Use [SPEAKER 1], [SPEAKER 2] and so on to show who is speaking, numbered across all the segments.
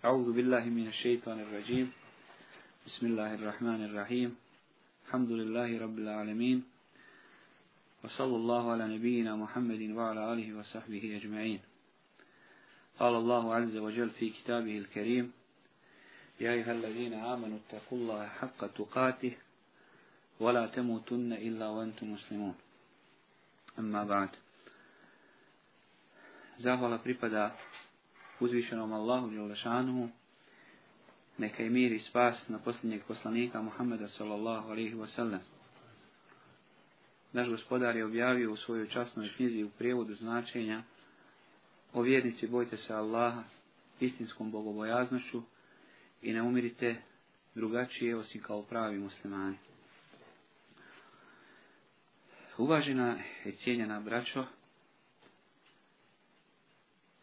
[SPEAKER 1] أعوذ بالله من الشيطان الرجيم. بسم الله الرحمن الرحيم. الحمد لله رب العالمين. وصلى الله على نبينا محمد وعلى آله وصحبه أجمعين. قال الله عز وجل في كتابه الكريم يا أيها الذين آمنوا اتقوا الله حق تقاته ولا تموتن إلا وأنتم مسلمون. أما بعد. Zahvala pripada uzvišenom Allahu Đelešanuhu, neka je mir i spas na posljednjeg poslanika Muhammeda sallallahu alaihi wa sallam. Naš gospodar je objavio u svojoj časnoj knjizi u prijevodu značenja o vjernici bojte se Allaha istinskom bogobojaznošću i ne umirite drugačije osim kao pravi muslimani. Uvažena i cijenjena braćo,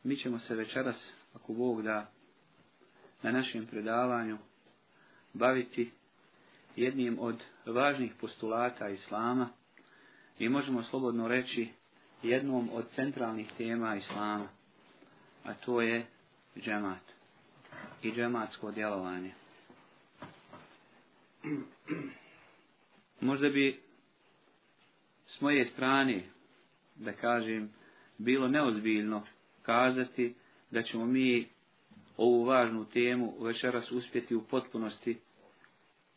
[SPEAKER 1] mi ćemo se večeras, ako Bog da, na našem predavanju baviti jednim od važnih postulata Islama i možemo slobodno reći jednom od centralnih tema Islama, a to je džemat i džematsko djelovanje. Možda bi s moje strane, da kažem, bilo neozbiljno kazati da ćemo mi ovu važnu temu večeras uspjeti u potpunosti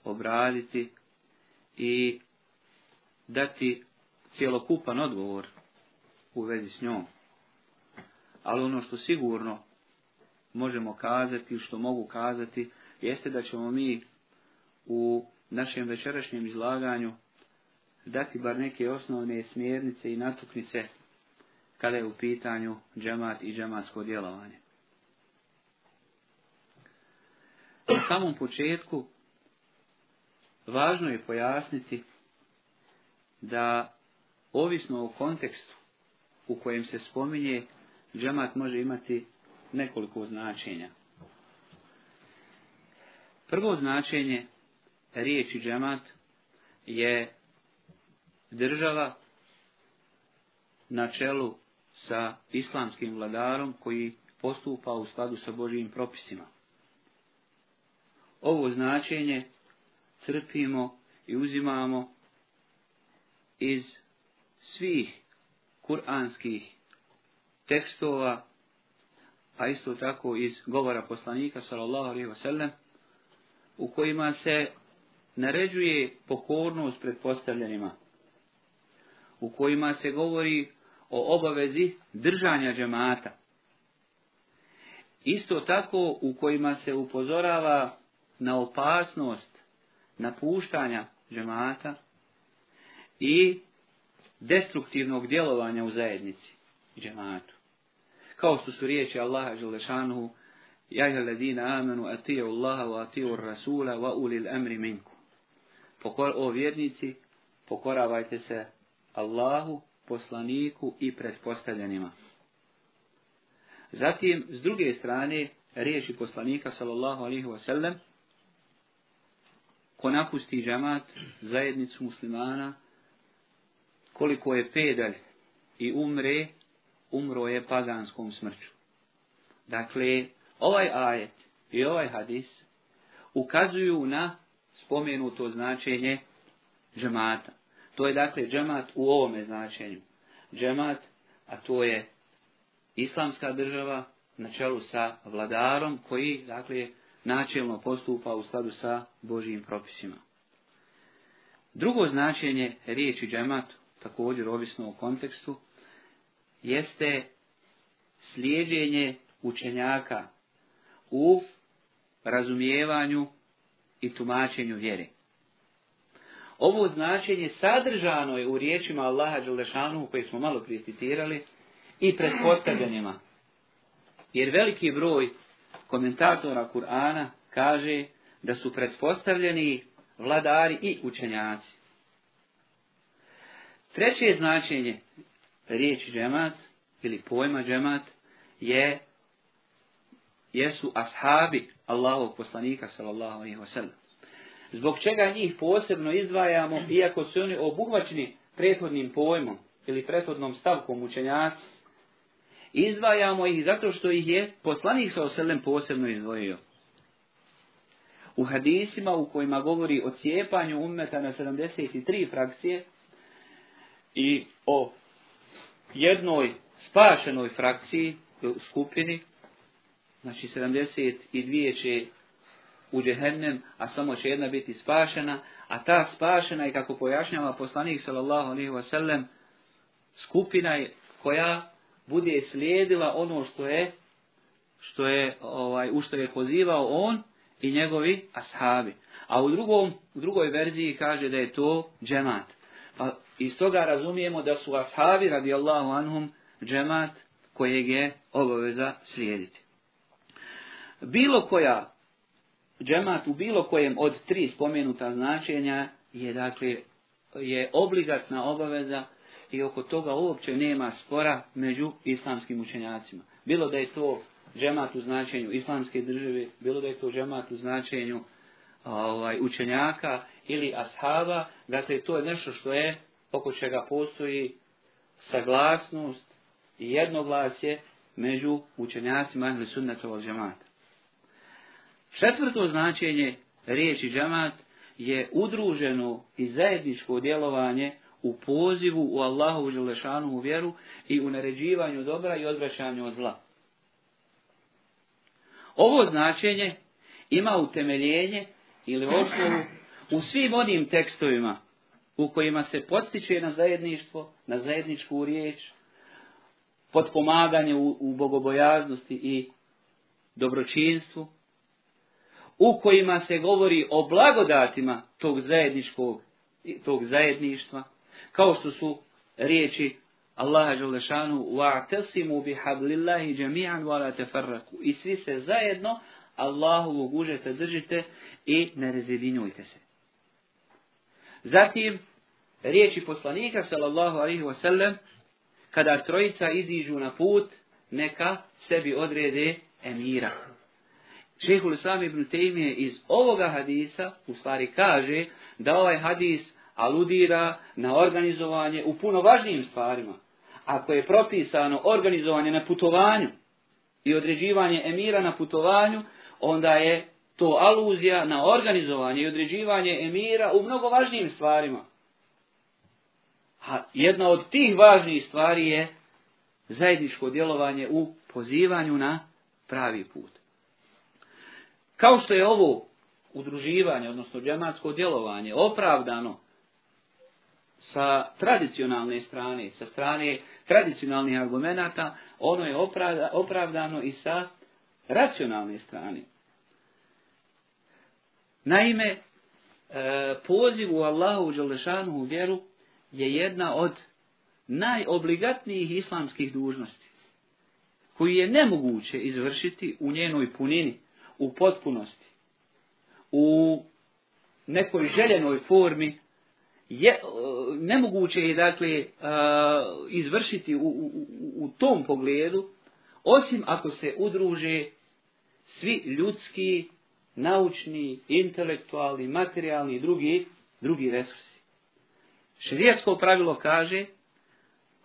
[SPEAKER 1] obraditi i dati cjelokupan odgovor u vezi s njom. Ali ono što sigurno možemo kazati, što mogu kazati, jeste da ćemo mi u našem večerašnjem izlaganju dati bar neke osnovne smjernice i natuknice kada je u pitanju džemat i džematsko djelovanje. Na samom početku važno je pojasniti da ovisno o kontekstu u kojem se spominje, džemat može imati nekoliko značenja. Prvo značenje riječi džemat je država na čelu sa islamskim vladarom koji postupa u skladu sa Božijim propisima. Ovo značenje crpimo i uzimamo iz svih kuranskih tekstova, a isto tako iz govora poslanika sallallahu alejhi ve u kojima se naređuje pokornost pred postavljenima, u kojima se govori o obavezi držanja džemata. Isto tako u kojima se upozorava na opasnost napuštanja džemata i destruktivnog djelovanja u zajednici džematu. Kao što su riječi Allaha Želešanuhu Ja ih ladina amenu atiju Allaha wa atiju Rasula wa ulil amri minku. Pokor, o vjernici, pokoravajte se Allahu poslaniku i pretpostavljenima. Zatim, s druge strane, riječi poslanika, sallallahu alihi wasallam, ko napusti džamat, zajednicu muslimana, koliko je pedalj i umre, umro je paganskom smrću. Dakle, ovaj ajet i ovaj hadis ukazuju na spomenuto značenje džemata. To je dakle džemat u ovome značenju. Džemat, a to je islamska država na čelu sa vladarom koji dakle načelno postupa u skladu sa Božijim propisima. Drugo značenje riječi džemat, također ovisno o kontekstu, jeste slijedjenje učenjaka u razumijevanju i tumačenju vjere. Ovo značenje sadržano je u riječima Allaha Đelešanu koje smo malo prije citirali i pretpostavljanjima. Jer veliki broj komentatora Kur'ana kaže da su pretpostavljeni vladari i učenjaci. Treće značenje riječi džemat ili pojma džemat je jesu ashabi Allahovog poslanika sallallahu alejhi ve sellem zbog čega njih posebno izdvajamo, iako su oni obuhvaćeni prethodnim pojmom ili prethodnom stavkom učenjaci, izdvajamo ih zato što ih je poslanik sa oselem posebno izdvojio. U hadisima u kojima govori o cijepanju ummeta na 73 frakcije i o jednoj spašenoj frakciji, skupini, znači 72 će u džehennem, a samo će jedna biti spašena, a ta spašena i kako pojašnjava poslanik sallallahu alaihi wasallam, skupina je koja bude slijedila ono što je što je ovaj u što je pozivao on i njegovi ashabi. A u drugom u drugoj verziji kaže da je to džemat. Pa iz toga razumijemo da su ashabi radijallahu anhum džemat kojeg je obaveza slijediti. Bilo koja džemat u bilo kojem od tri spomenuta značenja je dakle je obligatna obaveza i oko toga uopće nema spora među islamskim učenjacima. Bilo da je to džemat u značenju islamske države, bilo da je to džemat u značenju ovaj, učenjaka ili ashaba, dakle to je nešto što je oko čega postoji saglasnost i jednoglasje među učenjacima ahli sunnata džemata. Četvrto značenje riječi džemat je udruženo i zajedničko djelovanje u pozivu u Allahu Želešanu u vjeru i u naređivanju dobra i odvraćanju od zla. Ovo značenje ima utemeljenje ili osnovu u svim onim tekstovima u kojima se podstiče na zajedništvo, na zajedničku riječ, podpomaganje u, u bogobojaznosti i dobročinstvu, u kojima se govori o blagodatima tog zajedničkog, tog zajedništva, kao što su riječi Allaha Đalešanu wa'tasimu bihablillahi jami'an wa la tafarraku i svi se zajedno Allahovog užeta držite i ne rezedinjujte se. Zatim riječi poslanika sallallahu alaihi wa sallam kada trojica iziđu na put neka sebi odrede emira. Šehul Islam ibn Tejmije iz ovoga hadisa u stvari kaže da ovaj hadis aludira na organizovanje u puno važnijim stvarima. Ako je propisano organizovanje na putovanju i određivanje emira na putovanju, onda je to aluzija na organizovanje i određivanje emira u mnogo važnijim stvarima. A jedna od tih važnijih stvari je zajedničko djelovanje u pozivanju na pravi put. Kao što je ovo udruživanje, odnosno džematsko djelovanje, opravdano sa tradicionalne strane, sa strane tradicionalnih argumenata, ono je opravdano i sa racionalne strane. Naime, e, poziv u Allahu u Đalešanu u vjeru je jedna od najobligatnijih islamskih dužnosti, koju je nemoguće izvršiti u njenoj punini, u potpunosti, u nekoj željenoj formi, je, e, nemoguće je dakle e, izvršiti u, u, u tom pogledu, osim ako se udruže svi ljudski, naučni, intelektualni, materijalni i drugi, drugi resursi. Šrijetsko pravilo kaže,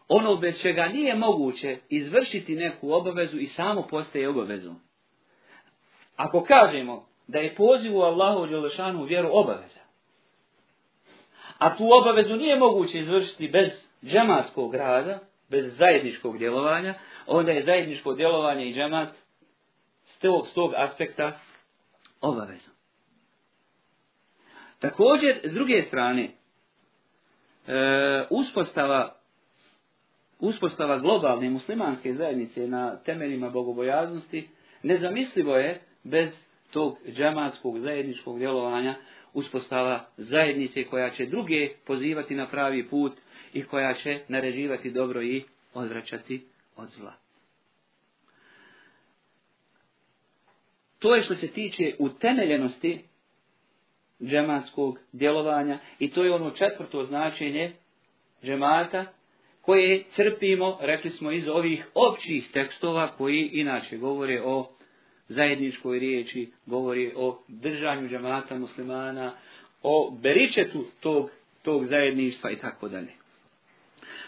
[SPEAKER 1] ono bez čega nije moguće izvršiti neku obavezu i samo postaje obavezom. Ako kažemo da je poziv u Allahu Đelešanu vjeru obaveza, a tu obavezu nije moguće izvršiti bez džematskog rada, bez zajedničkog djelovanja, onda je zajedničko djelovanje i džemat s tog, s tog aspekta obavezno. Također, s druge strane, e, uspostava, uspostava globalne muslimanske zajednice na temeljima bogobojaznosti nezamislivo je bez tog džamatskog zajedničkog djelovanja uspostava zajednice koja će druge pozivati na pravi put i koja će naređivati dobro i odvraćati od zla. To je što se tiče utemeljenosti džematskog djelovanja i to je ono četvrto značenje džemata koje crpimo, rekli smo, iz ovih općih tekstova koji inače govore o zajedničkoj riječi, govori o držanju džemata muslimana, o beričetu tog, tog zajedništva i tako dalje.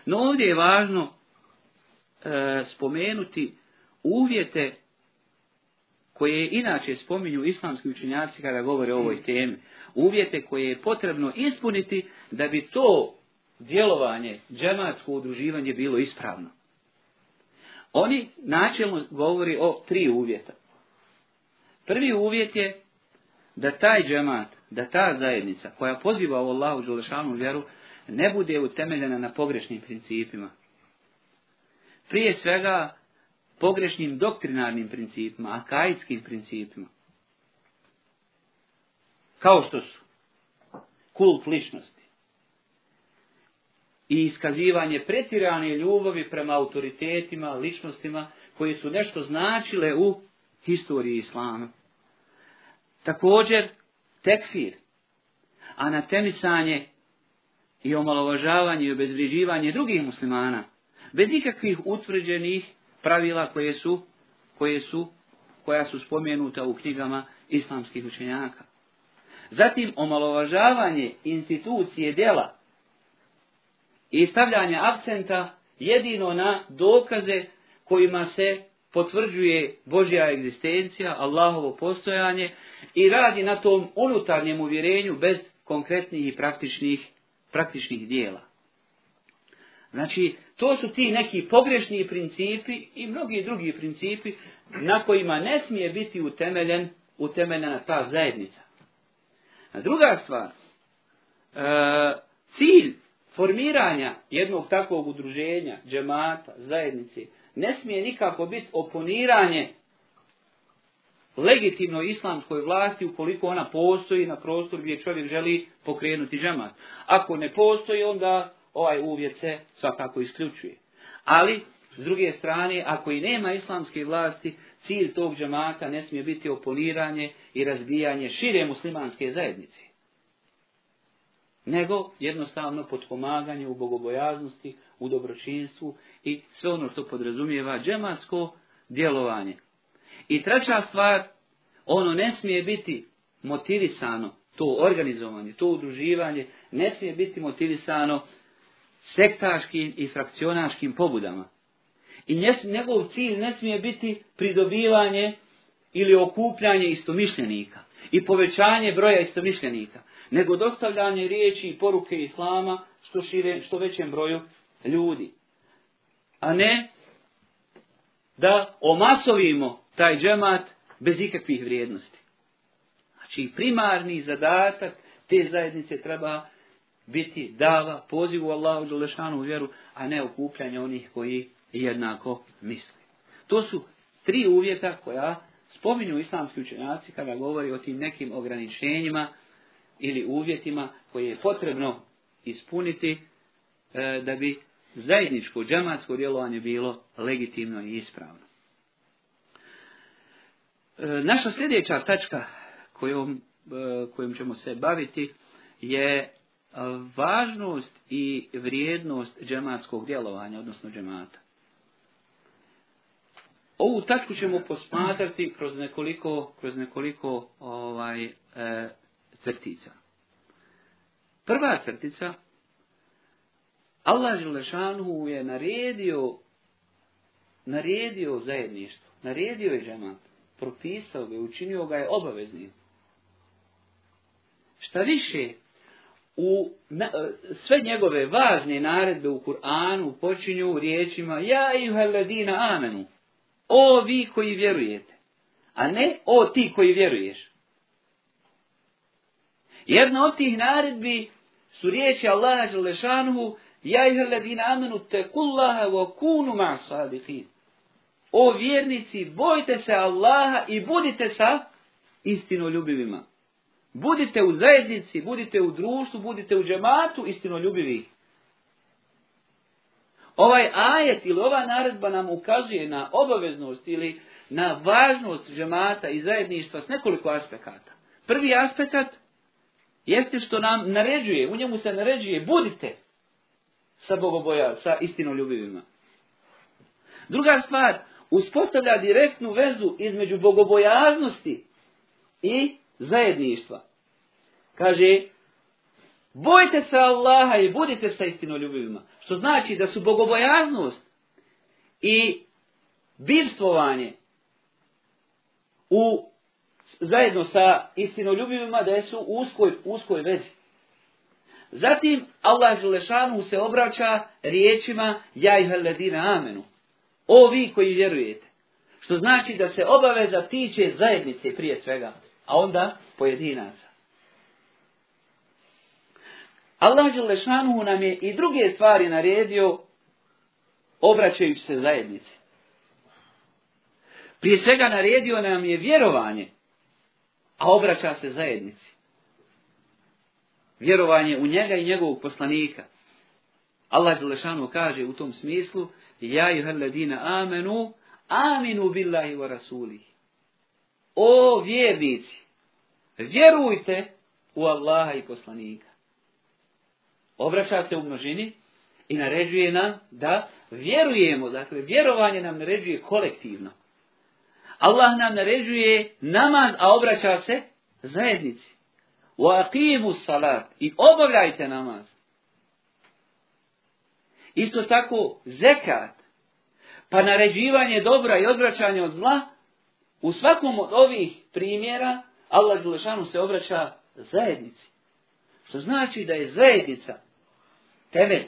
[SPEAKER 1] No ovdje je važno spomenuti uvjete koje inače spominju islamski učenjaci kada govore o ovoj temi. Uvjete koje je potrebno ispuniti da bi to djelovanje, džematsko udruživanje bilo ispravno. Oni načelno govori o tri uvjeta. Prvi uvjet je da taj džemat, da ta zajednica koja poziva u Allahu Đelešanu vjeru, ne bude utemeljena na pogrešnim principima. Prije svega pogrešnim doktrinarnim principima, akaitskim principima. Kao što su kult ličnosti i iskazivanje pretirane ljubavi prema autoritetima, ličnostima koji su nešto značile u historiji islama. Također, tekfir, anatemisanje i omalovažavanje i obezvriživanje drugih muslimana, bez ikakvih utvrđenih pravila koje su, koje su, koja su spomenuta u knjigama islamskih učenjaka. Zatim omalovažavanje institucije djela i stavljanje akcenta jedino na dokaze kojima se potvrđuje Božja egzistencija, Allahovo postojanje i radi na tom unutarnjem uvjerenju bez konkretnih i praktičnih, praktičnih dijela. Znači, to su ti neki pogrešni principi i mnogi drugi principi na kojima ne smije biti utemeljen, utemeljena ta zajednica. A druga stvar, e, cilj formiranja jednog takvog udruženja, džemata, zajednice, ne smije nikako biti oponiranje legitimno islamskoj vlasti ukoliko ona postoji na prostor gdje čovjek želi pokrenuti džemat. Ako ne postoji, onda ovaj uvjet se svakako isključuje. Ali, s druge strane, ako i nema islamske vlasti, cilj tog džemata ne smije biti oponiranje i razbijanje šire muslimanske zajednice. Nego jednostavno potpomaganje u bogobojaznosti, u dobročinstvu i sve ono što podrazumijeva džematsko djelovanje. I treća stvar, ono ne smije biti motivisano, to organizovanje, to udruživanje, ne smije biti motivisano sektaškim i frakcionaškim pobudama. I njegov cilj ne smije biti pridobivanje ili okupljanje istomišljenika i povećanje broja istomišljenika, nego dostavljanje riječi i poruke Islama što, šire, što većem broju ljudi. A ne da omasovimo taj džemat bez ikakvih vrijednosti. Znači primarni zadatak te zajednice treba biti dava, pozivu Allahu Đelešanu u vjeru, a ne okupljanje onih koji jednako misle. To su tri uvjeta koja spominju islamski učenjaci kada govori o tim nekim ograničenjima ili uvjetima koje je potrebno ispuniti e, da bi zajedničko džamatsko djelovanje bilo legitimno i ispravno. E, naša sljedeća tačka kojom, e, kojom ćemo se baviti je važnost i vrijednost džematskog djelovanja, odnosno džemata. Ovu tačku ćemo posmatrati kroz nekoliko, kroz nekoliko ovaj, e, crtica. Prva crtica, Allah Želešanu je naredio, naredio zajedništvo, naredio je džemat, propisao ga, učinio ga je obaveznim. Šta više, u na, sve njegove važne naredbe u Kur'anu počinju riječima Ja i amenu. O vi koji vjerujete. A ne o ti koji vjeruješ. Jedna od tih naredbi su riječi Allaha Đalešanuhu Ja i ladina amenu kullaha wa kunu ma. O vjernici, bojte se Allaha i budite sa istinoljubivima. Budite u zajednici, budite u društvu, budite u džematu istinoljubivih. Ovaj ajet ili ova naredba nam ukazuje na obaveznost ili na važnost džemata i zajedništva s nekoliko aspekata. Prvi aspekt jeste što nam naređuje, u njemu se naređuje, budite sa bogoboja, sa istinoljubivima. Druga stvar, uspostavlja direktnu vezu između bogobojaznosti i zajedništva. Kaže, bojte se Allaha i budite sa istinoljubivima. Što znači da su bogobojaznost i bivstvovanje u, zajedno sa istinoljubivima da su u uskoj, uskoj vezi. Zatim Allah Želešanu se obraća riječima Ja ih amenu. O vi koji vjerujete. Što znači da se obaveza tiče zajednice prije svega, a onda pojedinaca. Allah Želešanu nam je i druge stvari naredio obraćajući se zajednici. Prije svega naredio nam je vjerovanje, a obraća se zajednici. Vjerovanje u njega i njegovog poslanika. Allah Želešanu kaže u tom smislu Ja ladina amenu aminu billahi wa rasulih. O vjernici, vjerujte u Allaha i poslanika. Obraća se u množini i naređuje nam da vjerujemo. Dakle, vjerovanje nam naređuje kolektivno. Allah nam naređuje namaz, a obraća se zajednici. Wa salat. I obavljajte namaz. Isto tako zekat. Pa naređivanje dobra i odvraćanje od zla. U svakom od ovih primjera Allah Đulešanu se obraća zajednici. Što znači da je zajednica temelj.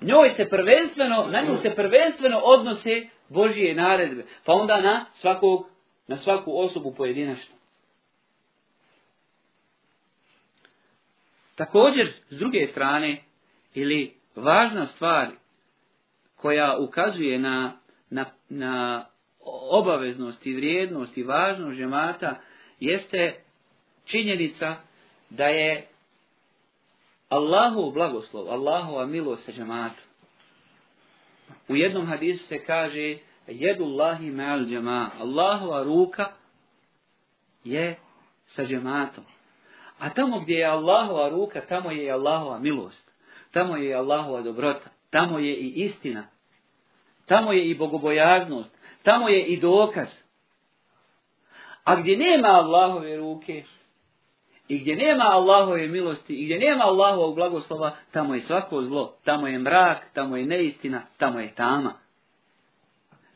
[SPEAKER 1] Njoj se prvenstveno, na nju se prvenstveno odnose Božije naredbe. Pa onda na svakog, na svaku osobu pojedinačno. Također, s druge strane, ili važna stvar koja ukazuje na, na, na obaveznost i vrijednost i važnost žemata, jeste činjenica da je Allahov blagoslov, Allahova milost sa džematu. U jednom hadisu se kaže Jedullahi ma'al džema. Allahova ruka je sa džematom. A tamo gdje je Allahova ruka, tamo je i Allahova milost. Tamo je i Allahova dobrota. Tamo je i istina. Tamo je i bogobojaznost. Tamo je i dokaz. A gdje nema Allahove ruke, i gdje nema Allahove milosti, i gdje nema Allahovog blagoslova, tamo je svako zlo, tamo je mrak, tamo je neistina, tamo je tama.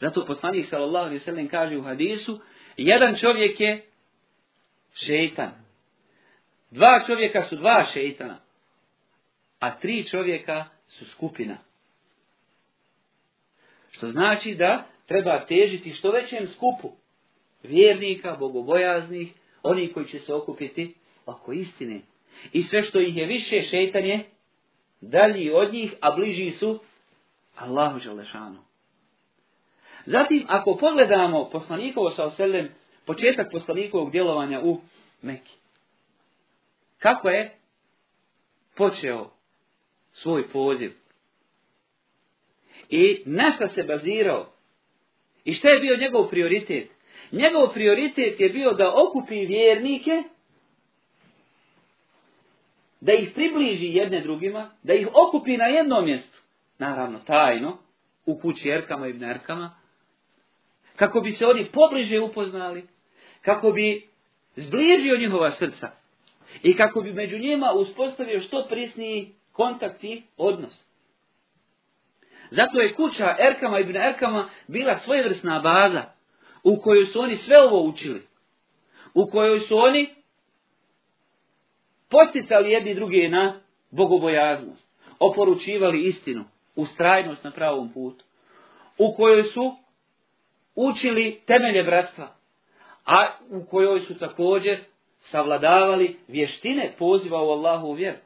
[SPEAKER 1] Zato poslanik sallallahu alaihi sallam kaže u hadisu, jedan čovjek je šeitan. Dva čovjeka su dva šeitana, a tri čovjeka su skupina. Što znači da treba težiti što većem skupu vjernika, bogobojaznih, oni koji će se okupiti oko istine. I sve što ih je više šeitan je dalji od njih, a bliži su Allahu Želešanu. Zatim, ako pogledamo poslanikovo sa oselem, početak poslanikovog djelovanja u Meki. Kako je počeo svoj poziv? I na šta se bazirao? I šta je bio njegov prioritet? Njegov prioritet je bio da okupi vjernike da ih približi jedne drugima, da ih okupi na jednom mjestu, naravno tajno, u kući Erkama i Nerkama, kako bi se oni pobliže upoznali, kako bi zbližio njihova srca i kako bi među njima uspostavio što prisniji kontakt i odnos. Zato je kuća Erkama i Erkama bila svojevrsna baza u kojoj su oni sve ovo učili. U kojoj su oni posticali jedni druge na bogobojaznost, oporučivali istinu, ustrajnost na pravom putu, u kojoj su učili temelje bratstva, a u kojoj su također savladavali vještine poziva u Allahu vjeru.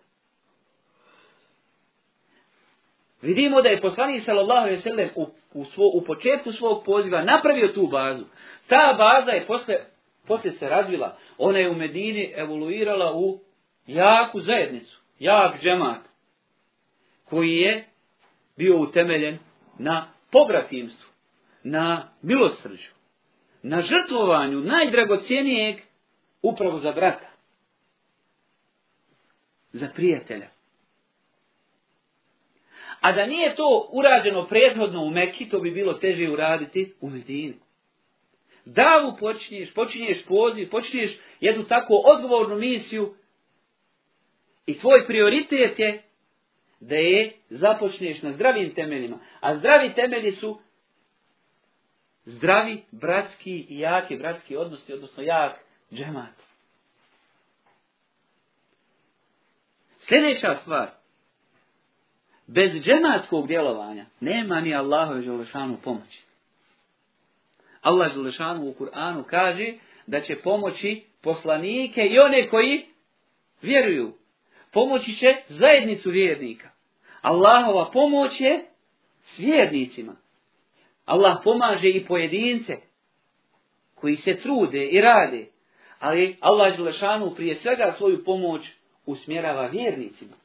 [SPEAKER 1] Vidimo da je poslanik sallallahu alejhi u, u, u početku svog poziva napravio tu bazu. Ta baza je posle, posle se razvila. Ona je u Medini evoluirala u jaku zajednicu, jak džemat, koji je bio utemeljen na pobratimstvu, na milosrđu, na žrtvovanju najdragocijenijeg upravo za brata, za prijatelja. A da nije to urađeno prethodno u Meki, to bi bilo teže uraditi u Medini. Davu počinješ, počinješ poziv, počinješ jednu tako odgovornu misiju i tvoj prioritet je da je započneš na zdravim temeljima. A zdravi temelji su zdravi, bratski i jaki bratski odnosi, odnosno jak džemat. Sljedeća stvar. Bez džematskog djelovanja nema ni Allahove Želešanu pomoći. Allah Želešanu u Kur'anu kaže da će pomoći poslanike i one koji vjeruju. Pomoći će zajednicu vjernika. Allahova pomoć je s vjernicima. Allah pomaže i pojedince koji se trude i rade. Ali Allah Želešanu prije svega svoju pomoć usmjerava vjernicima.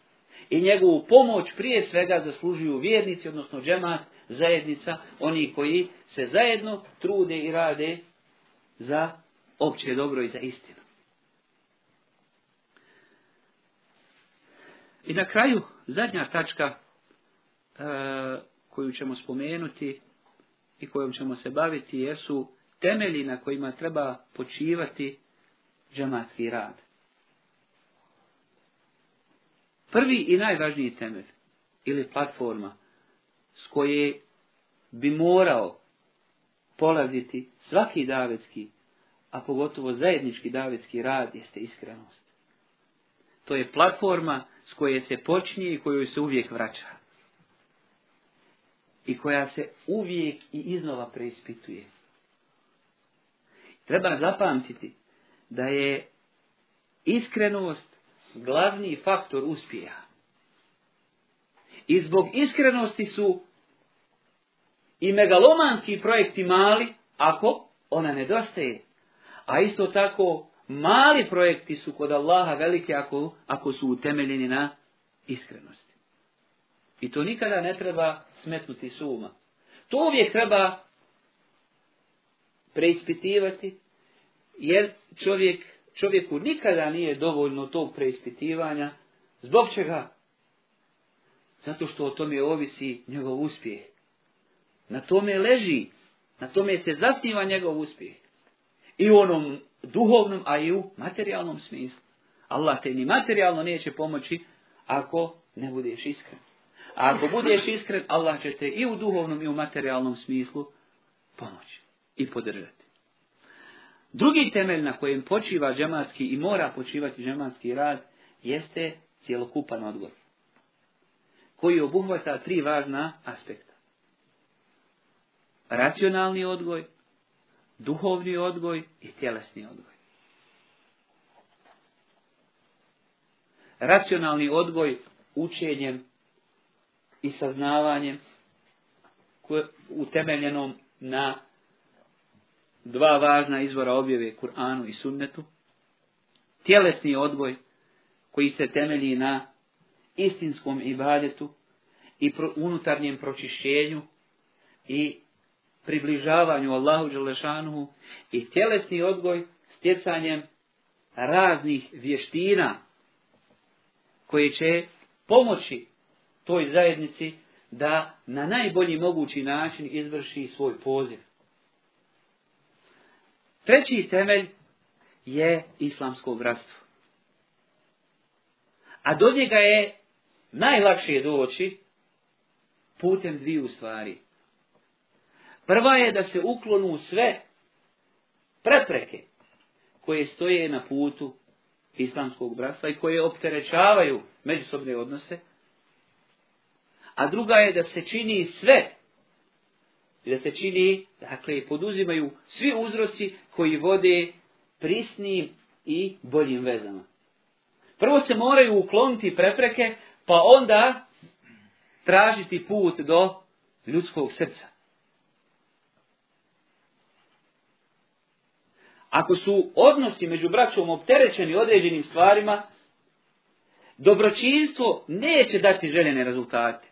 [SPEAKER 1] I njegovu pomoć prije svega zaslužuju vjernici, odnosno džemat, zajednica, oni koji se zajedno trude i rade za opće dobro i za istinu. I na kraju, zadnja tačka e, koju ćemo spomenuti i kojom ćemo se baviti jesu temelji na kojima treba počivati džematski rad. Prvi i najvažniji temelj ili platforma s koje bi morao polaziti svaki davetski, a pogotovo zajednički davetski rad jeste iskrenost. To je platforma s koje se počinje i koju se uvijek vraća. I koja se uvijek i iznova preispituje. Treba zapamtiti da je iskrenost glavni faktor uspjeha. I zbog iskrenosti su i megalomanski projekti mali ako ona nedostaje. A isto tako mali projekti su kod Allaha velike ako, ako su utemeljeni na iskrenosti. I to nikada ne treba smetnuti suma. To uvijek treba preispitivati, jer čovjek, čovjeku nikada nije dovoljno tog preispitivanja. Zbog čega? Zato što o tome ovisi njegov uspjeh. Na tome leži, na tome se zasniva njegov uspjeh. I u onom duhovnom, a i u materijalnom smislu. Allah te ni materijalno neće pomoći ako ne budeš iskren. A ako budeš iskren, Allah će te i u duhovnom i u materijalnom smislu pomoći i podržati. Drugi temelj na kojem počiva džematski i mora počivati džematski rad jeste cjelokupan odgoj. Koji obuhvata tri važna aspekta. Racionalni odgoj, duhovni odgoj i tjelesni odgoj. Racionalni odgoj učenjem i saznavanjem utemeljenom na dva važna izvora objave Kur'anu i Sunnetu. Tjelesni odgoj koji se temelji na istinskom ibadetu i unutarnjem pročišćenju i približavanju Allahu Đelešanuhu i tjelesni odgoj stjecanjem raznih vještina koje će pomoći toj zajednici da na najbolji mogući način izvrši svoj poziv. Treći temelj je islamsko bratstvo. A do njega je najlakše doći putem dviju stvari. Prva je da se uklonu sve prepreke koje stoje na putu islamskog bratstva i koje opterećavaju međusobne odnose. A druga je da se čini sve i da se čini, dakle, poduzimaju svi uzroci koji vode prisnim i boljim vezama. Prvo se moraju ukloniti prepreke, pa onda tražiti put do ljudskog srca. Ako su odnosi među braćom opterećeni određenim stvarima, dobročinstvo neće dati željene rezultate.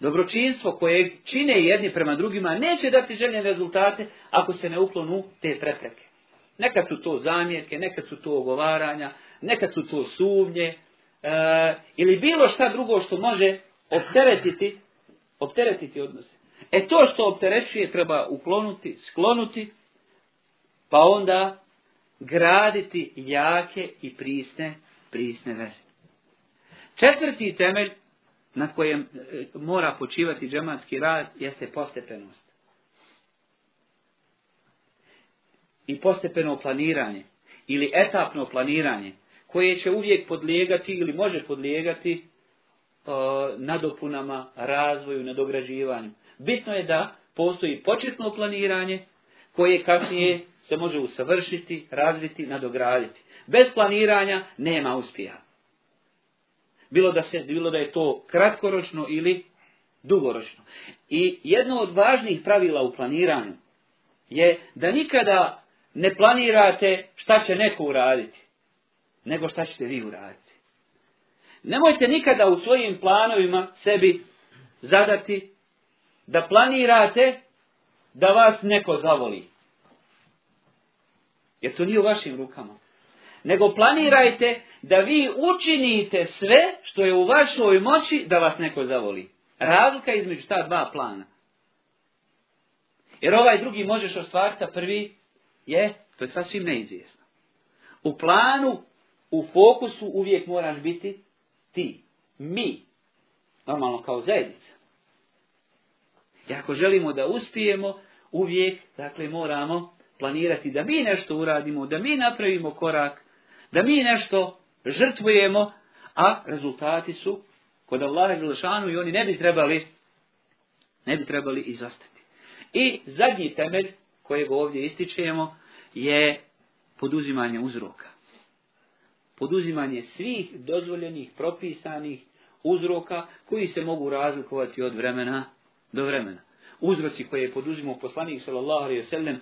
[SPEAKER 1] Dobročinstvo koje čine jedni prema drugima neće dati željene rezultate ako se ne uklonu te prepreke. Nekad su to zamjerke, nekad su to ogovaranja, nekad su to sumnje, e, ili bilo šta drugo što može opteretiti, opteretiti odnose. E to što opterećuje treba uklonuti, sklonuti, pa onda graditi jake i prisne, prisne veze. Četvrti temelj na kojem e, mora počivati džematski rad jeste postepenost. I postepeno planiranje ili etapno planiranje koje će uvijek podlijegati ili može podlijegati e, nadopunama, razvoju, nadograđivanju. Bitno je da postoji početno planiranje koje kasnije se može usavršiti, razviti, nadograditi. Bez planiranja nema uspjeha. Bilo da, se, bilo da je to kratkoročno ili dugoročno. I jedno od važnijih pravila u planiranju je da nikada ne planirate šta će neko uraditi, nego šta ćete vi uraditi. Nemojte nikada u svojim planovima sebi zadati da planirate da vas neko zavoli. Jer to nije u vašim rukama. Nego planirajte da vi učinite sve što je u vašoj moći da vas neko zavoli. Razlika između ta dva plana. Jer ovaj drugi možeš ostvariti, a prvi je, to je sasvim neizvjesno. U planu, u fokusu uvijek moraš biti ti, mi. Normalno kao zajednica. I ako želimo da uspijemo, uvijek, dakle, moramo planirati da mi nešto uradimo, da mi napravimo korak, da mi nešto žrtvujemo, a rezultati su kod Allaha Đelešanu i oni ne bi trebali ne bi trebali izostati. I zadnji temelj kojeg ovdje ističemo je poduzimanje uzroka. Poduzimanje svih dozvoljenih, propisanih uzroka koji se mogu razlikovati od vremena do vremena. Uzroci koje je poduzimao poslanik sallallahu alejhi ve sellem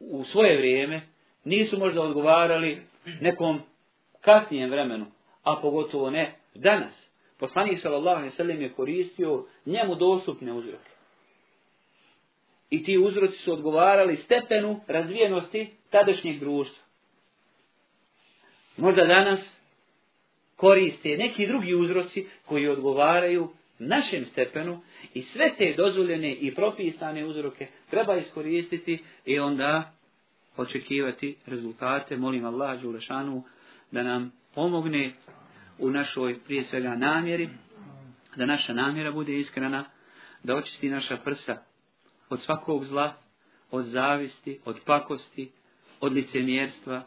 [SPEAKER 1] u svoje vrijeme nisu možda odgovarali nekom kasnijem vremenu, a pogotovo ne danas. Poslanik sallallahu alejhi ve sellem je koristio njemu dostupne uzroke. I ti uzroci su odgovarali stepenu razvijenosti tadašnjeg društva. Možda danas koriste neki drugi uzroci koji odgovaraju našem stepenu i sve te dozvoljene i propisane uzroke treba iskoristiti i onda očekivati rezultate. Molim Allah Đulešanu da nam pomogne u našoj prije svega namjeri, da naša namjera bude iskrena, da očisti naša prsa od svakog zla, od zavisti, od pakosti, od licemjerstva,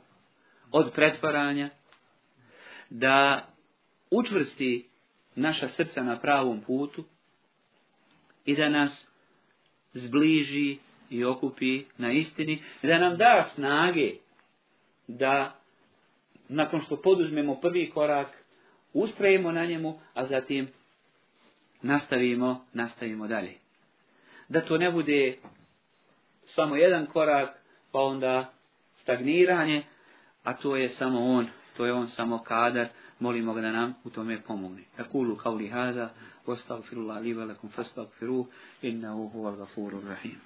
[SPEAKER 1] od pretvaranja, da učvrsti naša srca na pravom putu i da nas zbliži i okupi na istini, da nam da snage da nakon što poduzmemo prvi korak, ustrajemo na njemu, a zatim nastavimo, nastavimo dalje. Da to ne bude samo jedan korak, pa onda stagniranje, a to je samo on, to je on samo kadar, molimo ga da nam u tome pomogne. Takulu kauli hada, vastavfiru Allah li velakum, fastavfiruh, innahu huval gafuru rahim.